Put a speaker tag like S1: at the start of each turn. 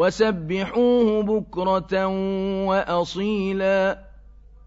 S1: وسبحوه بكرة وأصيلا